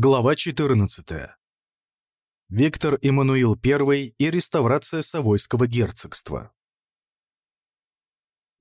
Глава 14. Виктор Эммануил I и реставрация Савойского герцогства.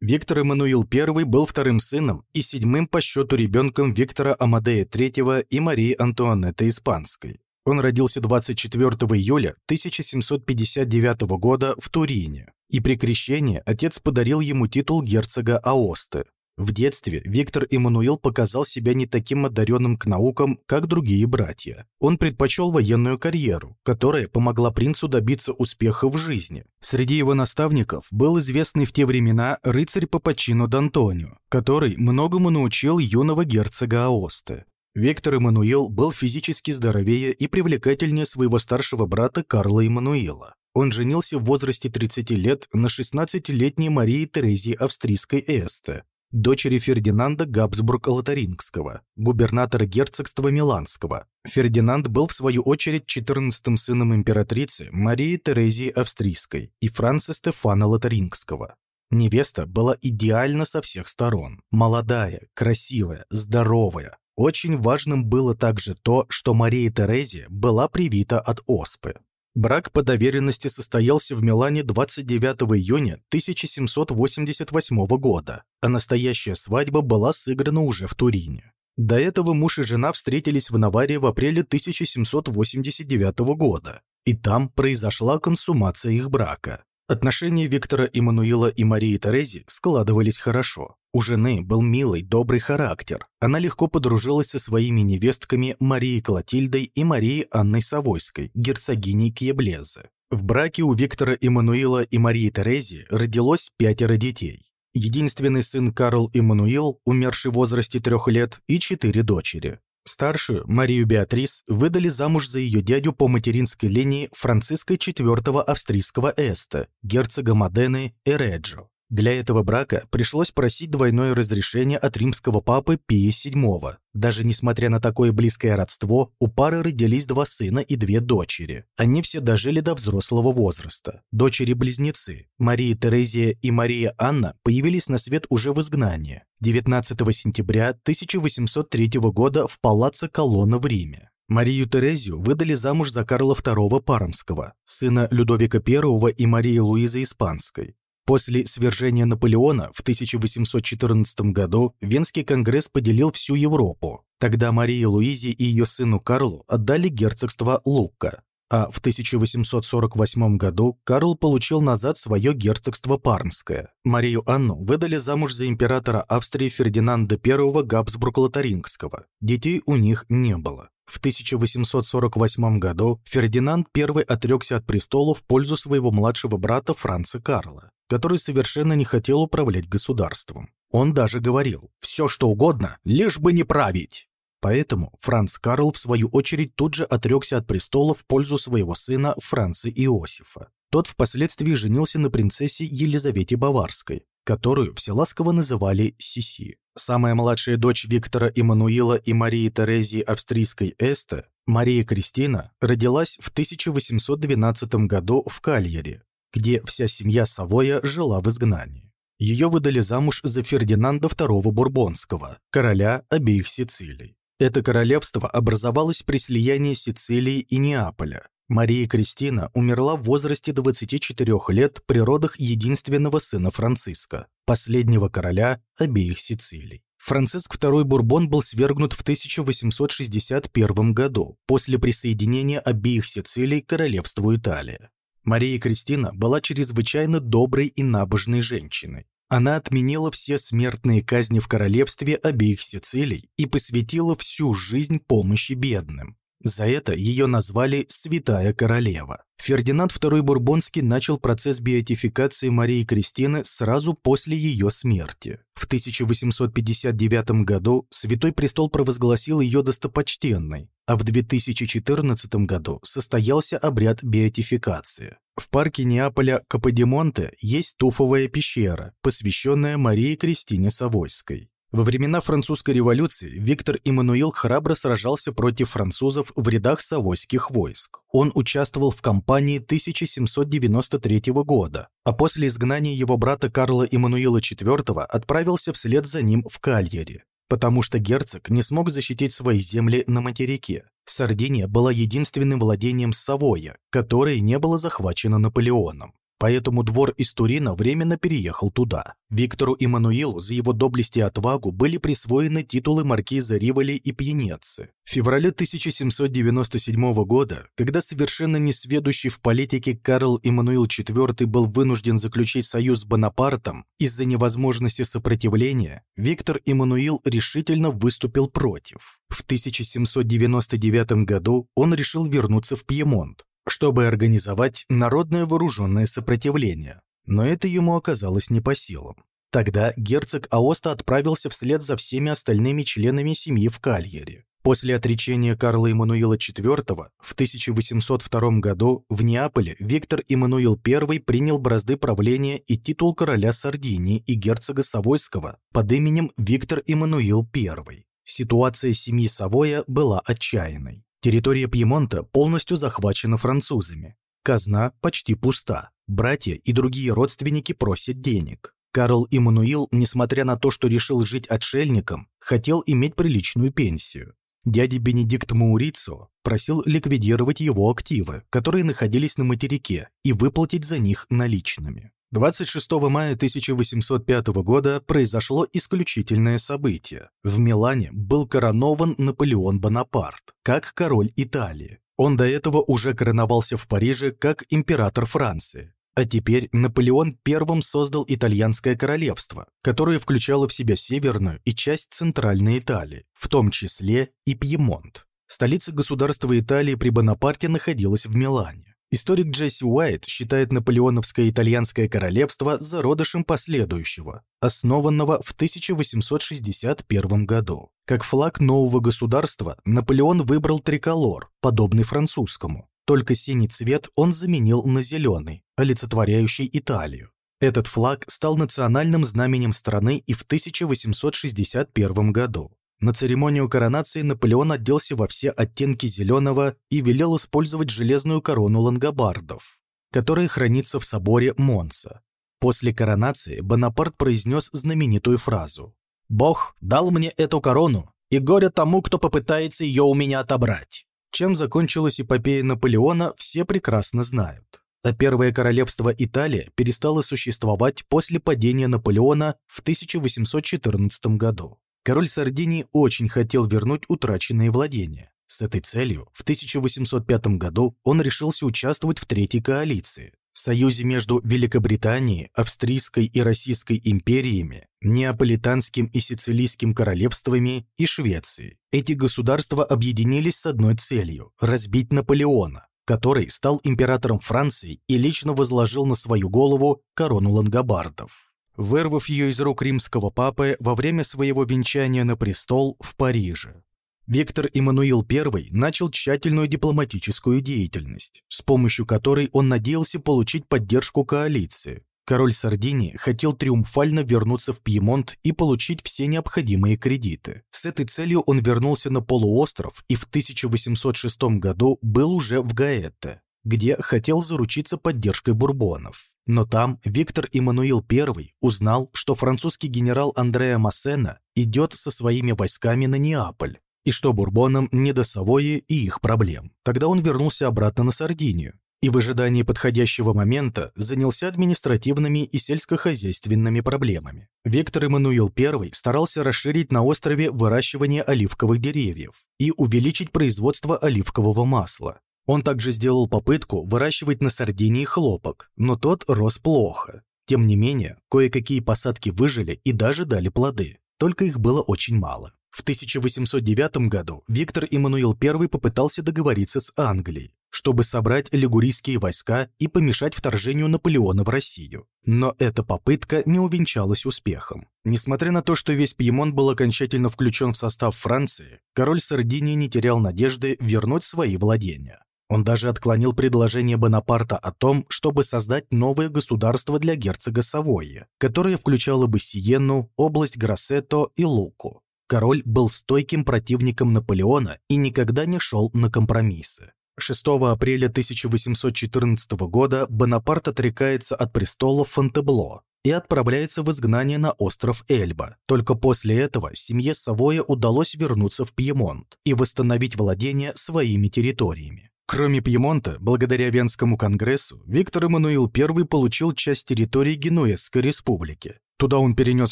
Виктор Эммануил I был вторым сыном и седьмым по счету ребенком Виктора Амадея III и Марии Антуанетты Испанской. Он родился 24 июля 1759 года в Турине, и при крещении отец подарил ему титул герцога Аосты. В детстве Виктор Эммануил показал себя не таким одаренным к наукам, как другие братья. Он предпочел военную карьеру, которая помогла принцу добиться успеха в жизни. Среди его наставников был известный в те времена рыцарь по почину Д'Антонио, который многому научил юного герцога Аосты. Виктор Эммануил был физически здоровее и привлекательнее своего старшего брата Карла Эммануила. Он женился в возрасте 30 лет на 16-летней Марии Терезии Австрийской Эсте, дочери Фердинанда Габсбург-Лотарингского, губернатора герцогства Миланского. Фердинанд был, в свою очередь, 14-м сыном императрицы Марии Терезии Австрийской и Франца Стефана Лотарингского. Невеста была идеальна со всех сторон. Молодая, красивая, здоровая. Очень важным было также то, что Мария Терезия была привита от оспы. Брак по доверенности состоялся в Милане 29 июня 1788 года, а настоящая свадьба была сыграна уже в Турине. До этого муж и жена встретились в Наварии в апреле 1789 года, и там произошла консумация их брака. Отношения Виктора Эммануила и Марии Терези складывались хорошо. У жены был милый, добрый характер. Она легко подружилась со своими невестками Марией Клотильдой и Марией Анной Савойской, герцогиней Кьеблезе. В браке у Виктора Эммануила и Марии Терези родилось пятеро детей. Единственный сын Карл Эммануил, умерший в возрасте трех лет, и четыре дочери. Старшую, Марию Беатрис, выдали замуж за ее дядю по материнской линии Франциска IV австрийского Эста, герцога Модены Эреджо. Для этого брака пришлось просить двойное разрешение от римского папы Пия VII. Даже несмотря на такое близкое родство, у пары родились два сына и две дочери. Они все дожили до взрослого возраста. Дочери-близнецы Мария Терезия и Мария Анна появились на свет уже в изгнании 19 сентября 1803 года в палаццо Колонна в Риме. Марию Терезию выдали замуж за Карла II Пармского, сына Людовика I и Марии Луизы Испанской. После свержения Наполеона в 1814 году Венский конгресс поделил всю Европу. Тогда Марии Луизе и ее сыну Карлу отдали герцогство Лука, а в 1848 году Карл получил назад свое герцогство Пармское. Марию Анну выдали замуж за императора Австрии Фердинанда I Габсбург-Лотарингского. Детей у них не было. В 1848 году Фердинанд I отрекся от престола в пользу своего младшего брата Франца Карла который совершенно не хотел управлять государством. Он даже говорил «все что угодно, лишь бы не править». Поэтому Франц Карл, в свою очередь, тут же отрекся от престола в пользу своего сына Франца Иосифа. Тот впоследствии женился на принцессе Елизавете Баварской, которую все ласково называли Сиси. Самая младшая дочь Виктора Эммануила и Марии Терезии Австрийской Эсте, Мария Кристина, родилась в 1812 году в Кальере, где вся семья Савоя жила в изгнании. Ее выдали замуж за Фердинанда II Бурбонского, короля обеих Сицилий. Это королевство образовалось при слиянии Сицилии и Неаполя. Мария Кристина умерла в возрасте 24 лет при родах единственного сына Франциска, последнего короля обеих Сицилий. Франциск II Бурбон был свергнут в 1861 году после присоединения обеих Сицилий к королевству Италия. Мария Кристина была чрезвычайно доброй и набожной женщиной. Она отменила все смертные казни в королевстве обеих Сицилий и посвятила всю жизнь помощи бедным. За это ее назвали «Святая королева». Фердинанд II Бурбонский начал процесс беатификации Марии Кристины сразу после ее смерти. В 1859 году Святой Престол провозгласил ее достопочтенной, а в 2014 году состоялся обряд беатификации. В парке Неаполя Каподимонте есть туфовая пещера, посвященная Марии Кристине Савойской. Во времена французской революции Виктор Эммануил храбро сражался против французов в рядах савойских войск. Он участвовал в кампании 1793 года, а после изгнания его брата Карла Эммануила IV отправился вслед за ним в Кальере. Потому что герцог не смог защитить свои земли на материке. Сардиния была единственным владением Савоя, которое не было захвачено Наполеоном. Поэтому двор из Турина временно переехал туда. Виктору Иммануилу за его доблесть и отвагу были присвоены титулы маркиза Риволи и Пьенецы. В феврале 1797 года, когда совершенно несведущий в политике Карл Иммануил IV был вынужден заключить союз с Бонапартом из-за невозможности сопротивления, Виктор Иммануил решительно выступил против. В 1799 году он решил вернуться в Пьемонт, чтобы организовать народное вооруженное сопротивление, но это ему оказалось не по силам. Тогда герцог Аоста отправился вслед за всеми остальными членами семьи в Кальере. После отречения Карла Эммануила IV в 1802 году в Неаполе Виктор Эммануил I принял бразды правления и титул короля Сардинии и герцога Савойского под именем Виктор Эммануил I. Ситуация семьи Савоя была отчаянной. Территория Пьемонта полностью захвачена французами. Казна почти пуста. Братья и другие родственники просят денег. Карл Иммануил, несмотря на то, что решил жить отшельником, хотел иметь приличную пенсию. Дядя Бенедикт Маурицо просил ликвидировать его активы, которые находились на материке, и выплатить за них наличными. 26 мая 1805 года произошло исключительное событие. В Милане был коронован Наполеон Бонапарт, как король Италии. Он до этого уже короновался в Париже как император Франции. А теперь Наполеон первым создал итальянское королевство, которое включало в себя северную и часть центральной Италии, в том числе и Пьемонт. Столица государства Италии при Бонапарте находилась в Милане. Историк Джесси Уайт считает наполеоновское итальянское королевство зародышем последующего, основанного в 1861 году. Как флаг нового государства Наполеон выбрал триколор, подобный французскому. Только синий цвет он заменил на зеленый, олицетворяющий Италию. Этот флаг стал национальным знаменем страны и в 1861 году. На церемонию коронации Наполеон оделся во все оттенки зеленого и велел использовать железную корону лангобардов, которая хранится в соборе Монса. После коронации Бонапарт произнес знаменитую фразу «Бог дал мне эту корону, и горе тому, кто попытается ее у меня отобрать». Чем закончилась эпопея Наполеона, все прекрасно знают. А Первое королевство Италия перестало существовать после падения Наполеона в 1814 году. Король Сардинии очень хотел вернуть утраченные владения. С этой целью в 1805 году он решился участвовать в Третьей коалиции, союзе между Великобританией, Австрийской и Российской империями, Неаполитанским и Сицилийским королевствами и Швецией. Эти государства объединились с одной целью – разбить Наполеона, который стал императором Франции и лично возложил на свою голову корону лангобардов вырвав ее из рук римского папы во время своего венчания на престол в Париже. Виктор Иммануил I начал тщательную дипломатическую деятельность, с помощью которой он надеялся получить поддержку коалиции. Король Сардинии хотел триумфально вернуться в Пьемонт и получить все необходимые кредиты. С этой целью он вернулся на полуостров и в 1806 году был уже в Гаэтте, где хотел заручиться поддержкой бурбонов. Но там Виктор Иммануил I узнал, что французский генерал Андреа Массена идет со своими войсками на Неаполь, и что Бурбонам не до Савойи и их проблем. Тогда он вернулся обратно на Сардинию и в ожидании подходящего момента занялся административными и сельскохозяйственными проблемами. Виктор Эммануил I старался расширить на острове выращивание оливковых деревьев и увеличить производство оливкового масла. Он также сделал попытку выращивать на Сардинии хлопок, но тот рос плохо. Тем не менее, кое-какие посадки выжили и даже дали плоды, только их было очень мало. В 1809 году Виктор Иммануил I попытался договориться с Англией, чтобы собрать лигурийские войска и помешать вторжению Наполеона в Россию. Но эта попытка не увенчалась успехом. Несмотря на то, что весь Пьемонт был окончательно включен в состав Франции, король Сардинии не терял надежды вернуть свои владения. Он даже отклонил предложение Бонапарта о том, чтобы создать новое государство для герцога Савойи, которое включало бы Сиенну, область Гроссетто и Луку. Король был стойким противником Наполеона и никогда не шел на компромиссы. 6 апреля 1814 года Бонапарт отрекается от престола Фонтебло и отправляется в изгнание на остров Эльба. Только после этого семье Савоя удалось вернуться в Пьемонт и восстановить владение своими территориями. Кроме Пьемонта, благодаря Венскому конгрессу, Виктор Эммануил I получил часть территории Генуэзской республики. Туда он перенес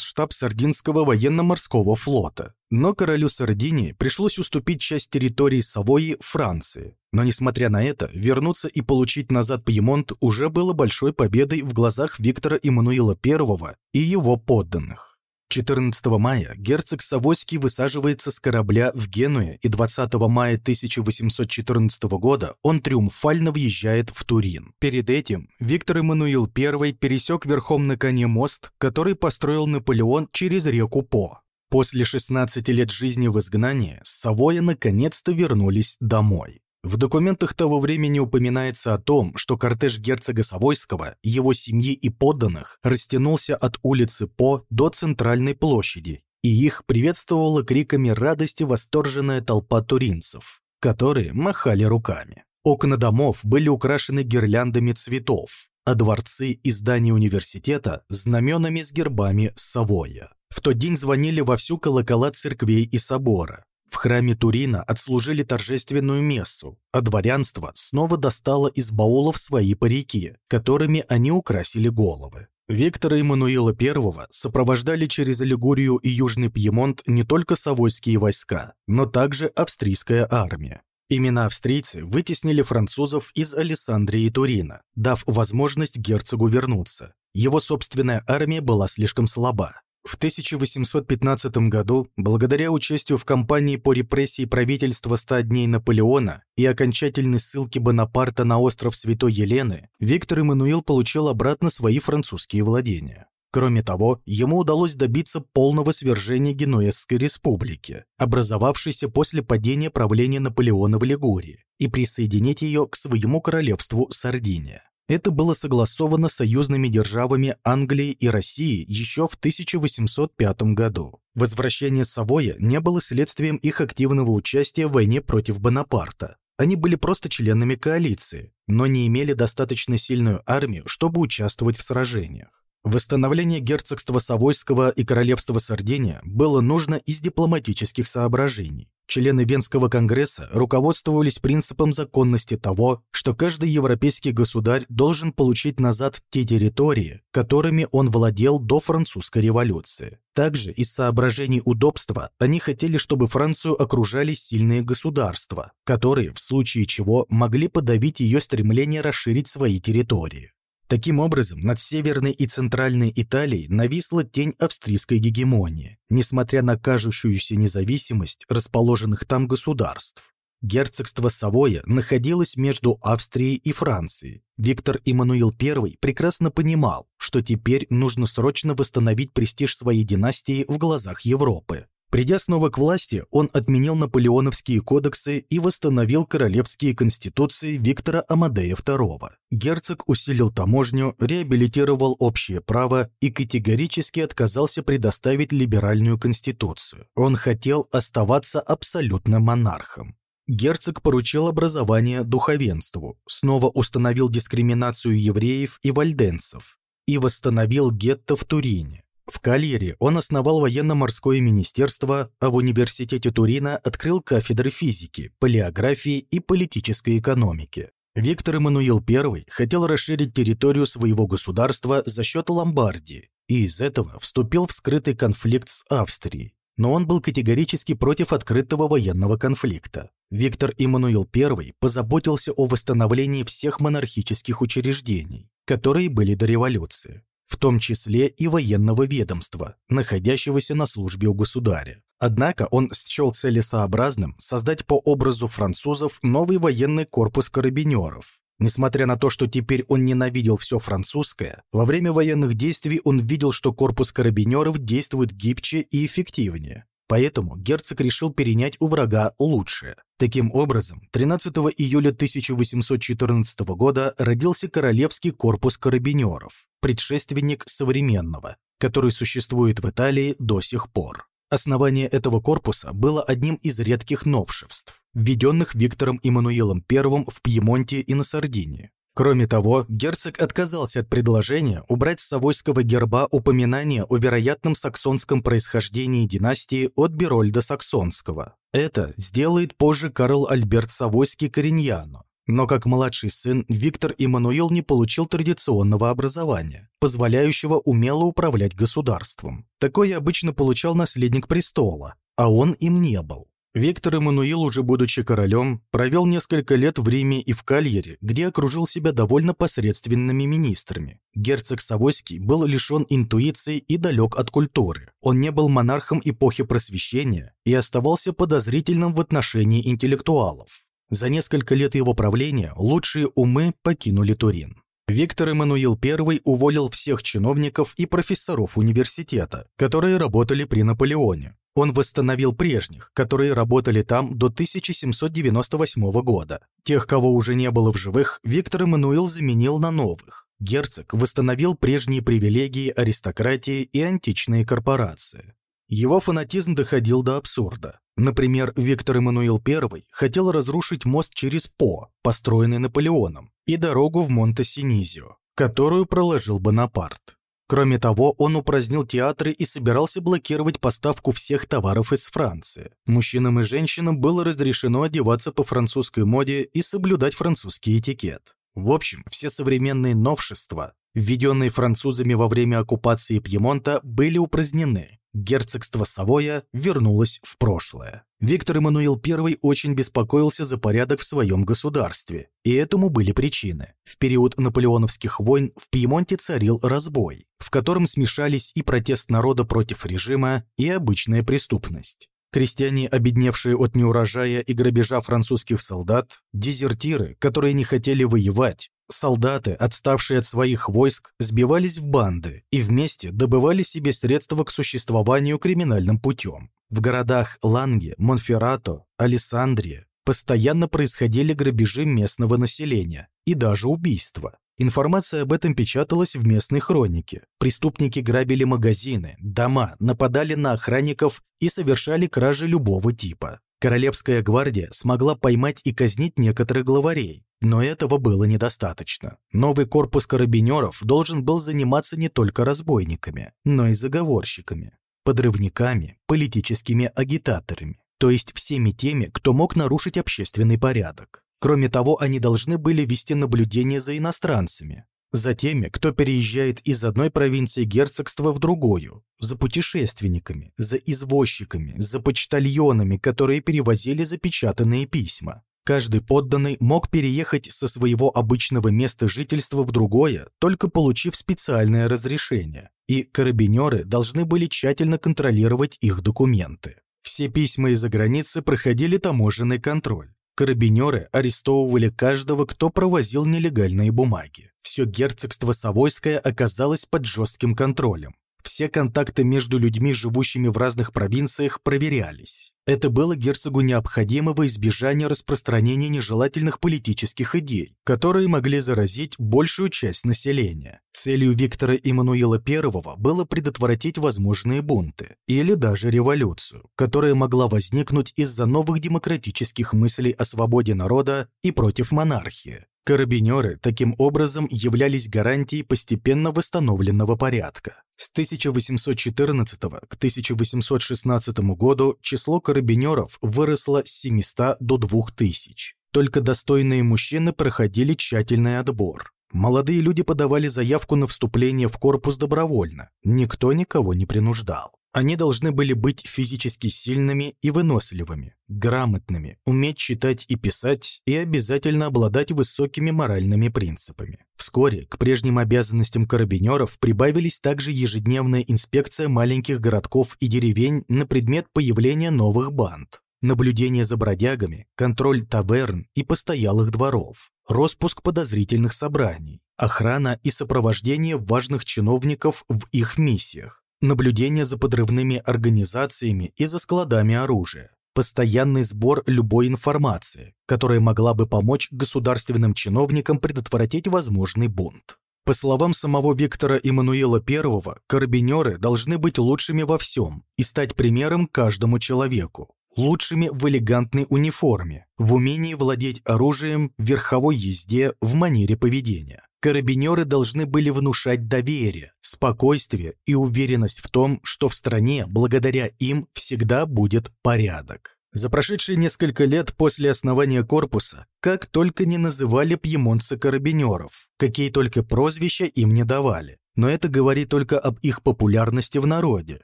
штаб Сардинского военно-морского флота. Но королю Сардинии пришлось уступить часть территории Савойи Франции. Но, несмотря на это, вернуться и получить назад Пьемонт уже было большой победой в глазах Виктора Эммануила I и его подданных. 14 мая герцог Савойский высаживается с корабля в Генуе, и 20 мая 1814 года он триумфально въезжает в Турин. Перед этим Виктор Эммануил I пересек верхом на коне мост, который построил Наполеон через реку По. После 16 лет жизни в изгнании Савоя наконец-то вернулись домой. В документах того времени упоминается о том, что кортеж герцога Савойского, его семьи и подданных растянулся от улицы По до центральной площади, и их приветствовала криками радости восторженная толпа туринцев, которые махали руками. Окна домов были украшены гирляндами цветов, а дворцы и здания университета – знаменами с гербами Савоя. В тот день звонили во всю колокола церквей и собора, в храме Турина отслужили торжественную мессу, а дворянство снова достало из баулов свои парики, которыми они украсили головы. Виктора Эммануила I сопровождали через Аллигурию и Южный Пьемонт не только савойские войска, но также австрийская армия. Именно австрийцы вытеснили французов из Алессандрии и Турина, дав возможность герцогу вернуться. Его собственная армия была слишком слаба, в 1815 году, благодаря участию в кампании по репрессии правительства «100 дней Наполеона» и окончательной ссылке Бонапарта на остров Святой Елены, Виктор Эммануил получил обратно свои французские владения. Кроме того, ему удалось добиться полного свержения Генуэзской республики, образовавшейся после падения правления Наполеона в Лигурии, и присоединить ее к своему королевству Сардиния. Это было согласовано союзными державами Англии и России еще в 1805 году. Возвращение Савоя не было следствием их активного участия в войне против Бонапарта. Они были просто членами коалиции, но не имели достаточно сильную армию, чтобы участвовать в сражениях. Восстановление герцогства Савойского и королевства Сардиния было нужно из дипломатических соображений. Члены Венского конгресса руководствовались принципом законности того, что каждый европейский государь должен получить назад те территории, которыми он владел до французской революции. Также из соображений удобства они хотели, чтобы Францию окружали сильные государства, которые, в случае чего, могли подавить ее стремление расширить свои территории. Таким образом, над Северной и Центральной Италией нависла тень австрийской гегемонии, несмотря на кажущуюся независимость расположенных там государств. Герцогство Савоя находилось между Австрией и Францией. Виктор Эммануил I прекрасно понимал, что теперь нужно срочно восстановить престиж своей династии в глазах Европы. Придя снова к власти, он отменил наполеоновские кодексы и восстановил королевские конституции Виктора Амадея II. Герцог усилил таможню, реабилитировал общее право и категорически отказался предоставить либеральную конституцию. Он хотел оставаться абсолютным монархом. Герцог поручил образование духовенству, снова установил дискриминацию евреев и вальденцев и восстановил гетто в Турине. В Кальере он основал военно-морское министерство, а в университете Турина открыл кафедры физики, палеографии и политической экономики. Виктор Эммануил I хотел расширить территорию своего государства за счет Ломбардии и из этого вступил в скрытый конфликт с Австрией. Но он был категорически против открытого военного конфликта. Виктор Эммануил I позаботился о восстановлении всех монархических учреждений, которые были до революции в том числе и военного ведомства, находящегося на службе у государя. Однако он счел целесообразным создать по образу французов новый военный корпус карабинеров. Несмотря на то, что теперь он ненавидел все французское, во время военных действий он видел, что корпус карабинеров действует гибче и эффективнее. Поэтому герцог решил перенять у врага лучшее. Таким образом, 13 июля 1814 года родился Королевский корпус карабинеров, предшественник современного, который существует в Италии до сих пор. Основание этого корпуса было одним из редких новшеств, введенных Виктором Иммануилом I в Пьемонте и на Сардинии. Кроме того, герцог отказался от предложения убрать с Савойского герба упоминание о вероятном саксонском происхождении династии от Берольда Саксонского. Это сделает позже Карл Альберт Савойский Кориньяно. Но как младший сын Виктор Иммануил не получил традиционного образования, позволяющего умело управлять государством. Такое обычно получал наследник престола, а он им не был. Виктор Эммануил, уже будучи королем, провел несколько лет в Риме и в Кальере, где окружил себя довольно посредственными министрами. Герцог Савойский был лишен интуиции и далек от культуры. Он не был монархом эпохи просвещения и оставался подозрительным в отношении интеллектуалов. За несколько лет его правления лучшие умы покинули Турин. Виктор Эммануил I уволил всех чиновников и профессоров университета, которые работали при Наполеоне, он восстановил прежних, которые работали там до 1798 года. Тех, кого уже не было в живых, Виктор Эммануил заменил на новых. Герцог восстановил прежние привилегии аристократии и античные корпорации. Его фанатизм доходил до абсурда. Например, Виктор Эммануил I хотел разрушить мост через По, построенный Наполеоном, и дорогу в Монте-Синизио, которую проложил Бонапарт. Кроме того, он упразднил театры и собирался блокировать поставку всех товаров из Франции. Мужчинам и женщинам было разрешено одеваться по французской моде и соблюдать французский этикет. В общем, все современные новшества, введенные французами во время оккупации Пьемонта, были упразднены. Герцогство Савоя вернулось в прошлое. Виктор Эммануил I очень беспокоился за порядок в своем государстве, и этому были причины. В период наполеоновских войн в Пьемонте царил разбой, в котором смешались и протест народа против режима, и обычная преступность. Крестьяне, обедневшие от неурожая и грабежа французских солдат, дезертиры, которые не хотели воевать, солдаты, отставшие от своих войск, сбивались в банды и вместе добывали себе средства к существованию криминальным путем. В городах Ланге, Монферрато, Алессандрия постоянно происходили грабежи местного населения и даже убийства. Информация об этом печаталась в местной хронике. Преступники грабили магазины, дома, нападали на охранников и совершали кражи любого типа. Королевская гвардия смогла поймать и казнить некоторых главарей, но этого было недостаточно. Новый корпус карабинеров должен был заниматься не только разбойниками, но и заговорщиками подрывниками, политическими агитаторами, то есть всеми теми, кто мог нарушить общественный порядок. Кроме того, они должны были вести наблюдение за иностранцами, за теми, кто переезжает из одной провинции герцогства в другую, за путешественниками, за извозчиками, за почтальонами, которые перевозили запечатанные письма. Каждый подданный мог переехать со своего обычного места жительства в другое, только получив специальное разрешение, и карабинеры должны были тщательно контролировать их документы. Все письма из-за границы проходили таможенный контроль. Карабинеры арестовывали каждого, кто провозил нелегальные бумаги. Все герцогство Савойское оказалось под жестким контролем. Все контакты между людьми, живущими в разных провинциях, проверялись. Это было герцогу необходимо во избежание распространения нежелательных политических идей, которые могли заразить большую часть населения. Целью Виктора Эммануила I было предотвратить возможные бунты или даже революцию, которая могла возникнуть из-за новых демократических мыслей о свободе народа и против монархии. Карабинеры таким образом являлись гарантией постепенно восстановленного порядка. С 1814 к 1816 году число карабинеров выросло с 700 до 2000. Только достойные мужчины проходили тщательный отбор. Молодые люди подавали заявку на вступление в корпус добровольно. Никто никого не принуждал. Они должны были быть физически сильными и выносливыми, грамотными, уметь читать и писать и обязательно обладать высокими моральными принципами. Вскоре к прежним обязанностям карабинеров прибавились также ежедневная инспекция маленьких городков и деревень на предмет появления новых банд, наблюдение за бродягами, контроль таверн и постоялых дворов, распуск подозрительных собраний, охрана и сопровождение важных чиновников в их миссиях, наблюдение за подрывными организациями и за складами оружия, постоянный сбор любой информации, которая могла бы помочь государственным чиновникам предотвратить возможный бунт. По словам самого Виктора Эммануила I, карабинеры должны быть лучшими во всем и стать примером каждому человеку. Лучшими в элегантной униформе, в умении владеть оружием, в верховой езде, в манере поведения. Карабинеры должны были внушать доверие, спокойствие и уверенность в том, что в стране благодаря им всегда будет порядок. За прошедшие несколько лет после основания корпуса, как только не называли пьемонца карабинеров, какие только прозвища им не давали. Но это говорит только об их популярности в народе.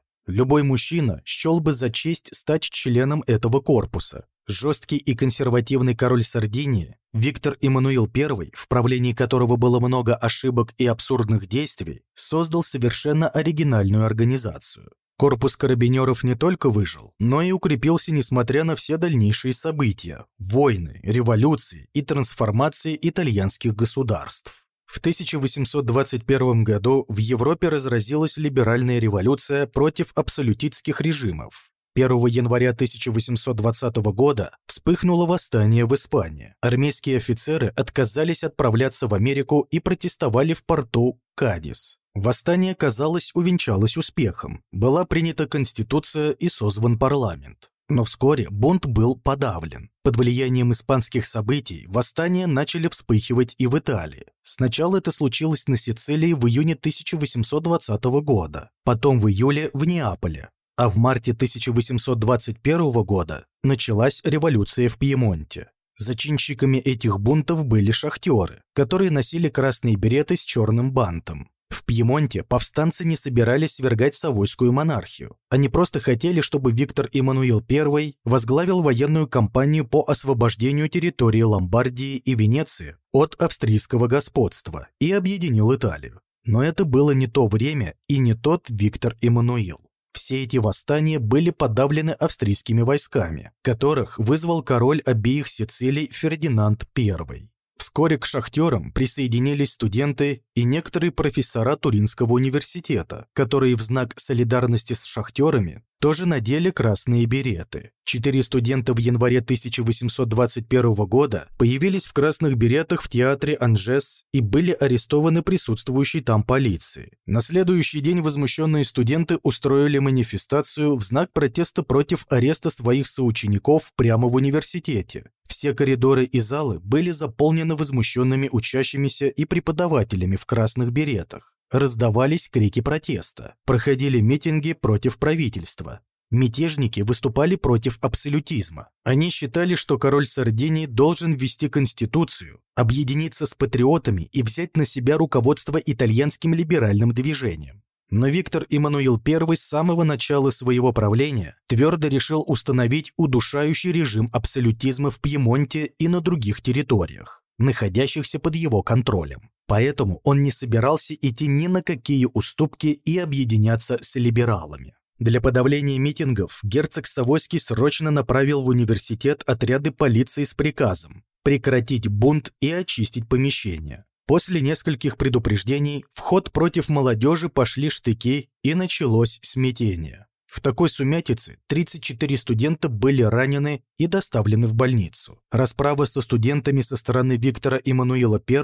Любой мужчина счел бы за честь стать членом этого корпуса. Жесткий и консервативный король Сардинии, Виктор Эммануил I, в правлении которого было много ошибок и абсурдных действий, создал совершенно оригинальную организацию. Корпус карабинеров не только выжил, но и укрепился несмотря на все дальнейшие события, войны, революции и трансформации итальянских государств. В 1821 году в Европе разразилась либеральная революция против абсолютистских режимов. 1 января 1820 года вспыхнуло восстание в Испании. Армейские офицеры отказались отправляться в Америку и протестовали в порту Кадис. Восстание, казалось, увенчалось успехом. Была принята конституция и созван парламент. Но вскоре бунт был подавлен. Под влиянием испанских событий восстания начали вспыхивать и в Италии. Сначала это случилось на Сицилии в июне 1820 года, потом в июле в Неаполе, а в марте 1821 года началась революция в Пьемонте. Зачинщиками этих бунтов были шахтеры, которые носили красные береты с черным бантом. В Пьемонте повстанцы не собирались свергать Савойскую монархию. Они просто хотели, чтобы Виктор Эммануил I возглавил военную кампанию по освобождению территории Ломбардии и Венеции от австрийского господства и объединил Италию. Но это было не то время и не тот Виктор Эммануил. Все эти восстания были подавлены австрийскими войсками, которых вызвал король обеих Сицилий Фердинанд I. Вскоре к шахтерам присоединились студенты и некоторые профессора Туринского университета, которые в знак солидарности с шахтерами тоже надели красные береты. Четыре студента в январе 1821 года появились в красных беретах в театре Анжес и были арестованы присутствующей там полицией. На следующий день возмущенные студенты устроили манифестацию в знак протеста против ареста своих соучеников прямо в университете. Все коридоры и залы были заполнены возмущенными учащимися и преподавателями в красных беретах. Раздавались крики протеста, проходили митинги против правительства. Мятежники выступали против абсолютизма. Они считали, что король Сардинии должен ввести конституцию, объединиться с патриотами и взять на себя руководство итальянским либеральным движением. Но Виктор Эммануил I с самого начала своего правления твердо решил установить удушающий режим абсолютизма в Пьемонте и на других территориях, находящихся под его контролем. Поэтому он не собирался идти ни на какие уступки и объединяться с либералами. Для подавления митингов герцог Савойский срочно направил в университет отряды полиции с приказом прекратить бунт и очистить помещения. После нескольких предупреждений в ход против молодежи пошли штыки и началось смятение. В такой сумятице 34 студента были ранены и доставлены в больницу. Расправа со студентами со стороны Виктора Эммануила I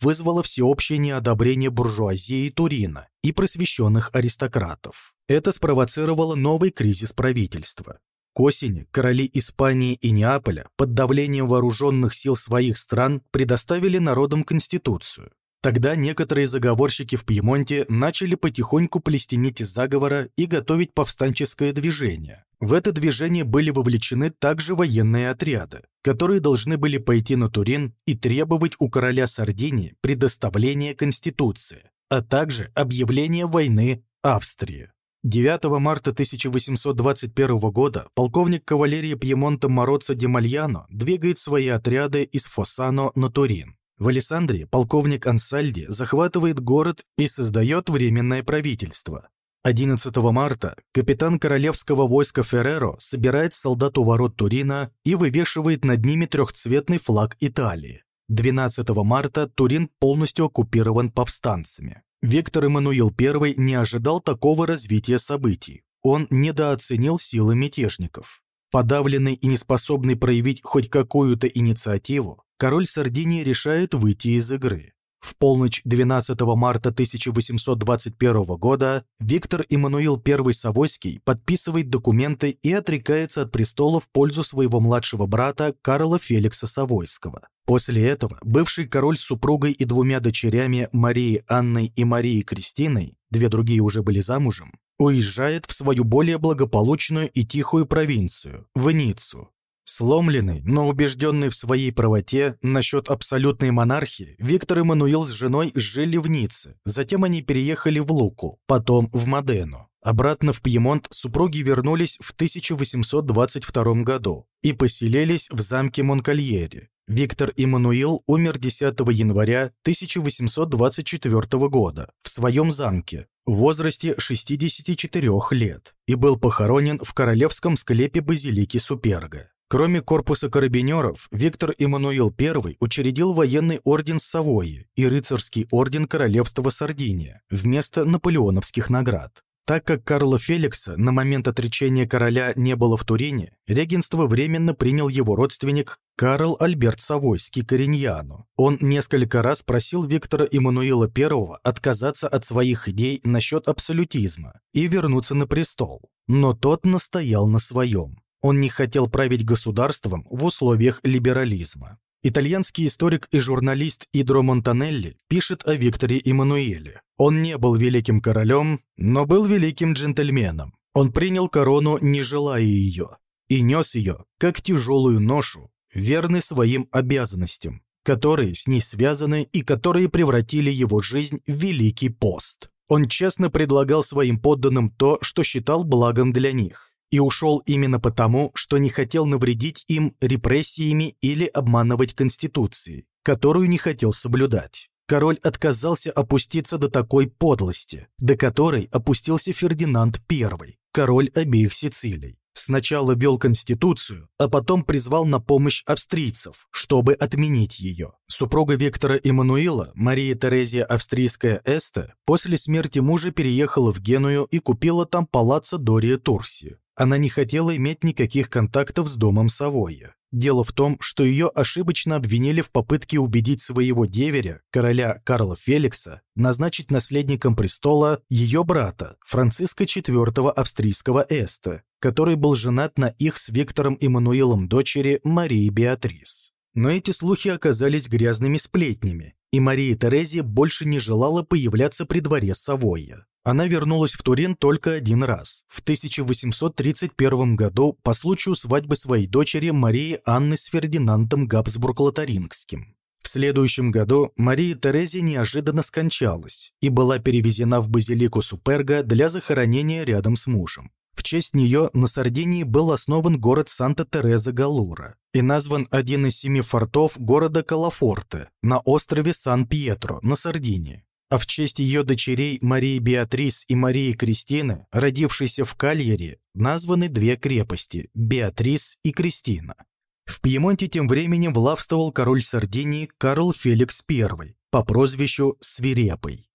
вызвала всеобщее неодобрение буржуазии Турина и просвещенных аристократов. Это спровоцировало новый кризис правительства. К осени короли Испании и Неаполя под давлением вооруженных сил своих стран предоставили народам конституцию. Тогда некоторые заговорщики в Пьемонте начали потихоньку плести нити заговора и готовить повстанческое движение. В это движение были вовлечены также военные отряды, которые должны были пойти на Турин и требовать у короля Сардинии предоставления Конституции, а также объявления войны Австрии. 9 марта 1821 года полковник кавалерии Пьемонта Мороццо де Мальяно двигает свои отряды из Фоссано на Турин. В Александрии полковник Ансальди захватывает город и создает временное правительство. 11 марта капитан королевского войска Ферреро собирает солдат у ворот Турина и вывешивает над ними трехцветный флаг Италии. 12 марта Турин полностью оккупирован повстанцами. Виктор Эммануил I не ожидал такого развития событий. Он недооценил силы мятежников. Подавленный и неспособный проявить хоть какую-то инициативу, король Сардинии решает выйти из игры. В полночь 12 марта 1821 года Виктор Эммануил I Савойский подписывает документы и отрекается от престола в пользу своего младшего брата Карла Феликса Савойского. После этого бывший король с супругой и двумя дочерями Марией Анной и Марией Кристиной, две другие уже были замужем, уезжает в свою более благополучную и тихую провинцию – в Ниццу, Сломленный, но убежденный в своей правоте насчет абсолютной монархии, Виктор Эммануил с женой жили в Ницце, затем они переехали в Луку, потом в Модену. Обратно в Пьемонт супруги вернулись в 1822 году и поселились в замке Монкальере. Виктор Эммануил умер 10 января 1824 года в своем замке в возрасте 64 лет и был похоронен в королевском склепе базилики Суперга. Кроме корпуса карабинеров, Виктор Эммануил I учредил военный орден Савойи и рыцарский орден Королевства Сардиния вместо наполеоновских наград. Так как Карла Феликса на момент отречения короля не было в Турине, регенство временно принял его родственник Карл Альберт Савойский Кориньяну. Он несколько раз просил Виктора Эммануила I отказаться от своих идей насчет абсолютизма и вернуться на престол, но тот настоял на своем. Он не хотел править государством в условиях либерализма. Итальянский историк и журналист Идро Монтанелли пишет о Викторе Эммануэле. Он не был великим королем, но был великим джентльменом. Он принял корону, не желая ее, и нес ее, как тяжелую ношу, верный своим обязанностям, которые с ней связаны и которые превратили его жизнь в великий пост. Он честно предлагал своим подданным то, что считал благом для них и ушел именно потому, что не хотел навредить им репрессиями или обманывать Конституцией, которую не хотел соблюдать. Король отказался опуститься до такой подлости, до которой опустился Фердинанд I, король обеих Сицилий. Сначала ввел конституцию, а потом призвал на помощь австрийцев, чтобы отменить ее. Супруга Виктора Эммануила, Мария Терезия Австрийская Эсте, после смерти мужа переехала в Геную и купила там палаццо Дория Турси. Она не хотела иметь никаких контактов с домом Савойя. Дело в том, что ее ошибочно обвинили в попытке убедить своего деверя, короля Карла Феликса, назначить наследником престола ее брата, Франциска IV австрийского Эста, который был женат на их с Виктором Эммануилом дочери Марии Беатрис. Но эти слухи оказались грязными сплетнями, и Мария Терезия больше не желала появляться при дворе Савойя. Она вернулась в Турин только один раз, в 1831 году по случаю свадьбы своей дочери Марии Анны с Фердинандом Габсбург-Лотарингским. В следующем году Мария Терезия неожиданно скончалась и была перевезена в базилику Суперга для захоронения рядом с мужем. В честь нее на Сардинии был основан город Санта-Тереза-Галура и назван один из семи фортов города Калафорте на острове Сан-Пьетро на Сардинии а в честь ее дочерей Марии Беатрис и Марии Кристины, родившейся в Кальере, названы две крепости – Беатрис и Кристина. В Пьемонте тем временем влавствовал король Сардинии Карл Феликс I по прозвищу Свирепый.